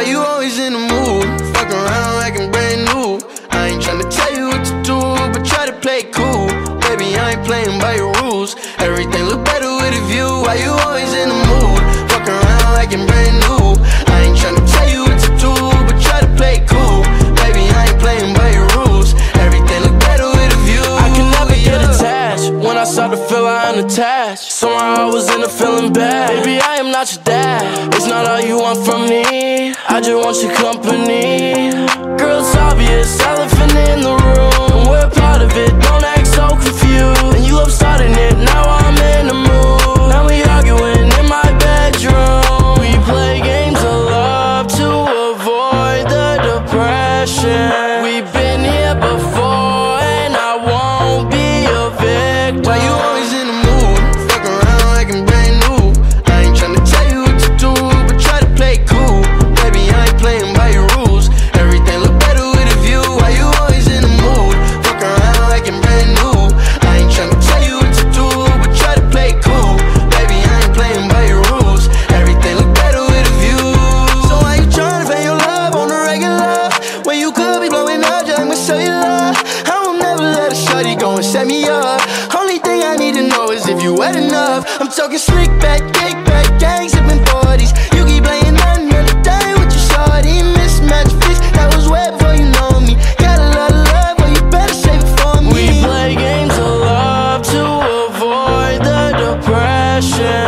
Why you always in the mood? Fuck around like I'm brand new. I ain't tryna tell you what to do, but try to play cool. Baby, I ain't playing by your rules. Everything look better with a view. Why you always in the mood? Unattached, somehow I was in a feeling bad. Baby, I am not your dad. It's not all you want from me. I just want your company. Girl, it's obvious, elephant in the room. We're part of it. Don't act so confused. And you love starting it. Now I'm in the mood. Now we arguing in my bedroom. We play games of love to avoid the depression. Where you could be blowing up, just you love. I won't never let a shorty go and set me up. Only thing I need to know is if you wet enough. I'm talking slick back, kick back, gang zipping 40s. You keep playing another day with your shorty. Mismatch fix, that was wet before you know me. Got a lot of love, but you better save it for me. We play games of love to avoid the depression.